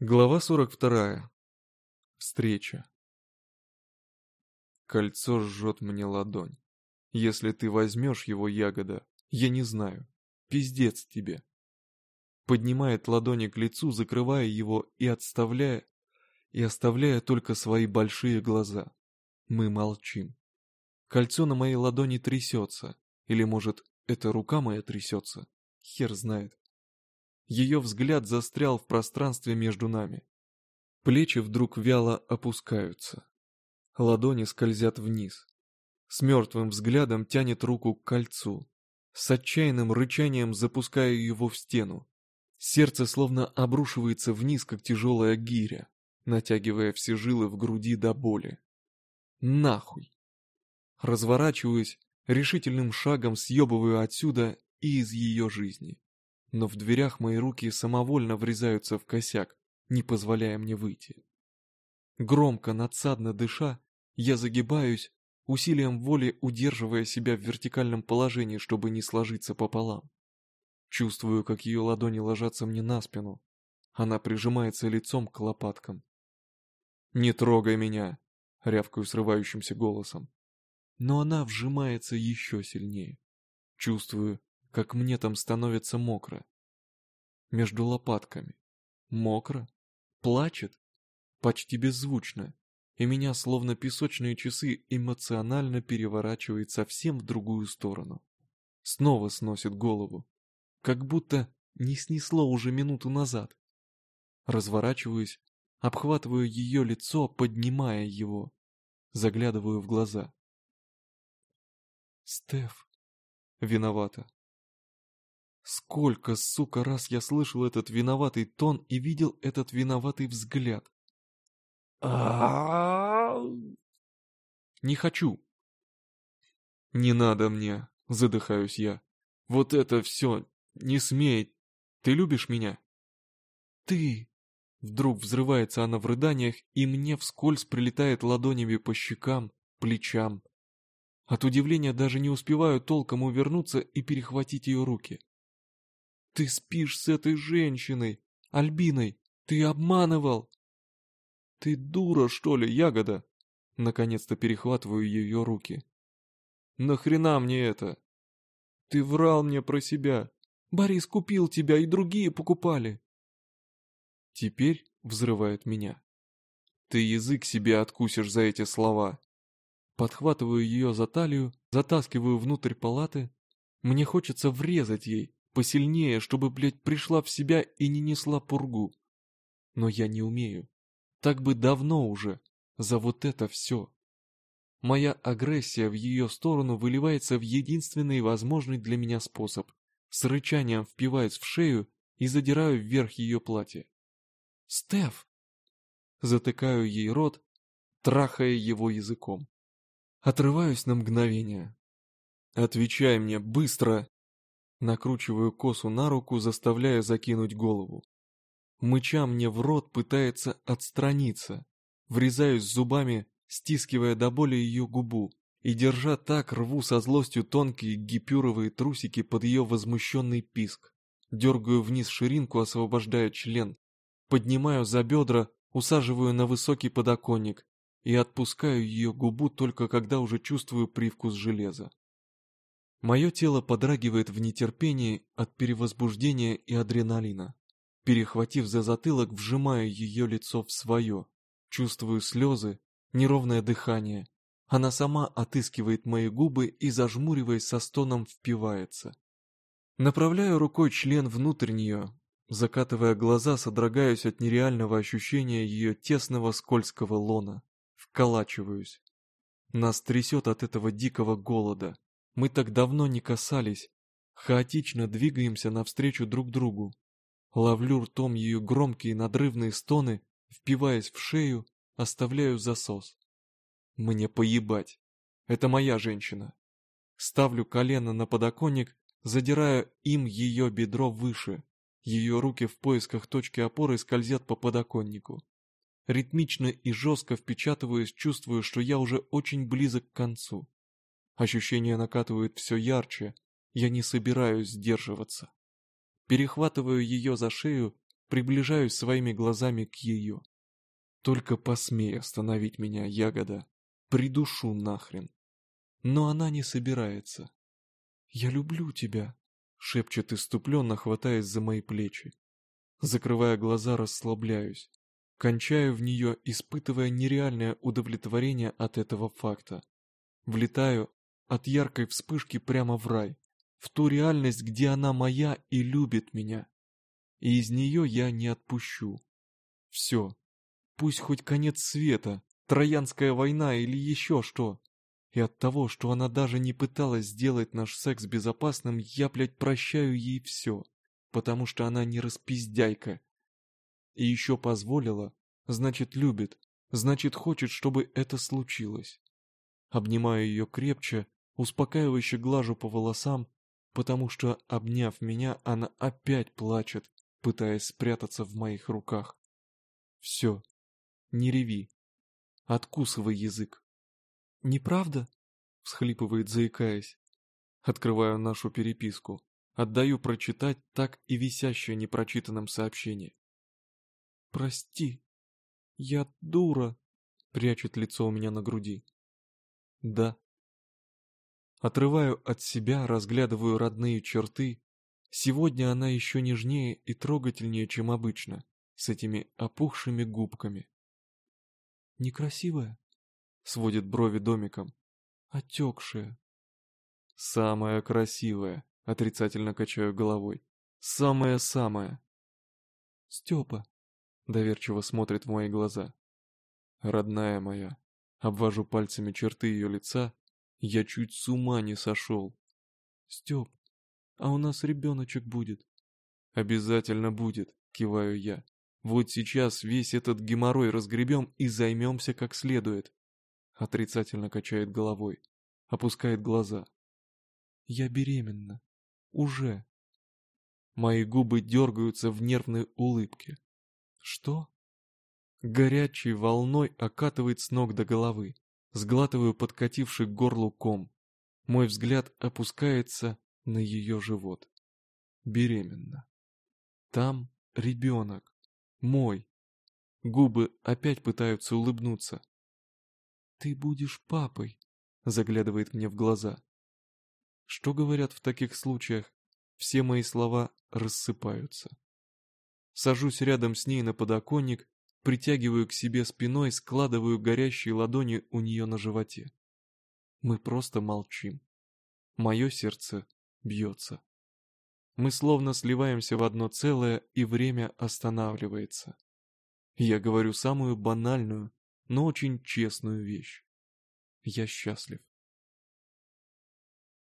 Глава 42. Встреча. Кольцо жжет мне ладонь. Если ты возьмешь его, ягода, я не знаю. Пиздец тебе. Поднимает ладони к лицу, закрывая его и отставляя, и оставляя только свои большие глаза. Мы молчим. Кольцо на моей ладони трясется. Или, может, это рука моя трясется? Хер знает. Ее взгляд застрял в пространстве между нами. Плечи вдруг вяло опускаются. Ладони скользят вниз. С мертвым взглядом тянет руку к кольцу. С отчаянным рычанием запуская его в стену. Сердце словно обрушивается вниз, как тяжелая гиря, натягивая все жилы в груди до боли. Нахуй! Разворачиваюсь, решительным шагом съебываю отсюда и из ее жизни но в дверях мои руки самовольно врезаются в косяк, не позволяя мне выйти. Громко, надсадно дыша, я загибаюсь, усилием воли удерживая себя в вертикальном положении, чтобы не сложиться пополам. Чувствую, как ее ладони ложатся мне на спину. Она прижимается лицом к лопаткам. «Не трогай меня!» — рявкаю срывающимся голосом. Но она вжимается еще сильнее. Чувствую, как мне там становится мокро. Между лопатками. Мокро? Плачет? Почти беззвучно. И меня, словно песочные часы, эмоционально переворачивает совсем в другую сторону. Снова сносит голову. Как будто не снесло уже минуту назад. Разворачиваюсь, обхватываю ее лицо, поднимая его. Заглядываю в глаза. Стеф. Виновата. Сколько, сука, раз я слышал этот виноватый тон и видел этот виноватый взгляд. Не хочу. Не надо мне, задыхаюсь я. Вот это все, не смей. Ты любишь меня? Ты. Вдруг взрывается она в рыданиях, и мне вскользь прилетает ладонями по щекам, плечам. От удивления даже не успеваю толком увернуться и перехватить ее руки. Ты спишь с этой женщиной, Альбиной. Ты обманывал. Ты дура, что ли, ягода? Наконец-то перехватываю ее руки. Нахрена мне это? Ты врал мне про себя. Борис купил тебя, и другие покупали. Теперь взрывает меня. Ты язык себе откусишь за эти слова. Подхватываю ее за талию, затаскиваю внутрь палаты. Мне хочется врезать ей, Посильнее, чтобы, блядь, пришла в себя и не несла пургу. Но я не умею. Так бы давно уже. За вот это все. Моя агрессия в ее сторону выливается в единственный возможный для меня способ. С рычанием впиваюсь в шею и задираю вверх ее платье. «Стеф!» Затыкаю ей рот, трахая его языком. Отрываюсь на мгновение. «Отвечай мне, быстро!» Накручиваю косу на руку, заставляя закинуть голову. Мыча мне в рот пытается отстраниться. Врезаюсь зубами, стискивая до боли ее губу, и, держа так, рву со злостью тонкие гипюровые трусики под ее возмущенный писк. Дергаю вниз ширинку, освобождая член. Поднимаю за бедра, усаживаю на высокий подоконник и отпускаю ее губу только когда уже чувствую привкус железа. Мое тело подрагивает в нетерпении от перевозбуждения и адреналина. Перехватив за затылок, вжимаю ее лицо в свое. Чувствую слезы, неровное дыхание. Она сама отыскивает мои губы и, зажмуриваясь со стоном, впивается. Направляю рукой член внутрь нее, закатывая глаза, содрогаюсь от нереального ощущения ее тесного скользкого лона. Вколачиваюсь. Нас трясет от этого дикого голода. Мы так давно не касались. Хаотично двигаемся навстречу друг другу. Ловлю ртом ее громкие надрывные стоны, впиваясь в шею, оставляю засос. Мне поебать. Это моя женщина. Ставлю колено на подоконник, задирая им ее бедро выше. Ее руки в поисках точки опоры скользят по подоконнику. Ритмично и жестко впечатываюсь, чувствую, что я уже очень близок к концу. Ощущения накатывают все ярче, я не собираюсь сдерживаться. Перехватываю ее за шею, приближаюсь своими глазами к ее. Только посмей остановить меня, ягода. Придушу нахрен. Но она не собирается. «Я люблю тебя», — шепчет иступленно, хватаясь за мои плечи. Закрывая глаза, расслабляюсь. Кончаю в нее, испытывая нереальное удовлетворение от этого факта. Влетаю от яркой вспышки прямо в рай, в ту реальность, где она моя и любит меня. И из нее я не отпущу. Все. Пусть хоть конец света, Троянская война или еще что. И от того, что она даже не пыталась сделать наш секс безопасным, я, блядь, прощаю ей все. Потому что она не распиздяйка. И еще позволила, значит любит, значит хочет, чтобы это случилось. Обнимаю ее крепче, успокаивающе глажу по волосам, потому что, обняв меня, она опять плачет, пытаясь спрятаться в моих руках. Все, не реви, откусывай язык. «Неправда?» — всхлипывает, заикаясь. Открываю нашу переписку. Отдаю прочитать так и висящее непрочитанным сообщение. «Прости, я дура», — прячет лицо у меня на груди. «Да». Отрываю от себя, разглядываю родные черты. Сегодня она еще нежнее и трогательнее, чем обычно, с этими опухшими губками. «Некрасивая?» сводит брови домиком. Отекшая. Самая красивая, отрицательно качаю головой. Самая-самая. Степа. Доверчиво смотрит в мои глаза. Родная моя. Обвожу пальцами черты ее лица. Я чуть с ума не сошел. Степ, а у нас ребеночек будет. Обязательно будет, киваю я. Вот сейчас весь этот геморрой разгребем и займемся как следует. Отрицательно качает головой. Опускает глаза. Я беременна. Уже. Мои губы дергаются в нервной улыбке. Что? Горячей волной окатывает с ног до головы. Сглатываю подкативший к горлу ком. Мой взгляд опускается на ее живот. Беременна. Там ребенок. Мой. Губы опять пытаются улыбнуться. «Ты будешь папой», — заглядывает мне в глаза. Что говорят в таких случаях? Все мои слова рассыпаются. Сажусь рядом с ней на подоконник, притягиваю к себе спиной, складываю горящие ладони у нее на животе. Мы просто молчим. Мое сердце бьется. Мы словно сливаемся в одно целое, и время останавливается. Я говорю самую банальную, но очень честную вещь. Я счастлив.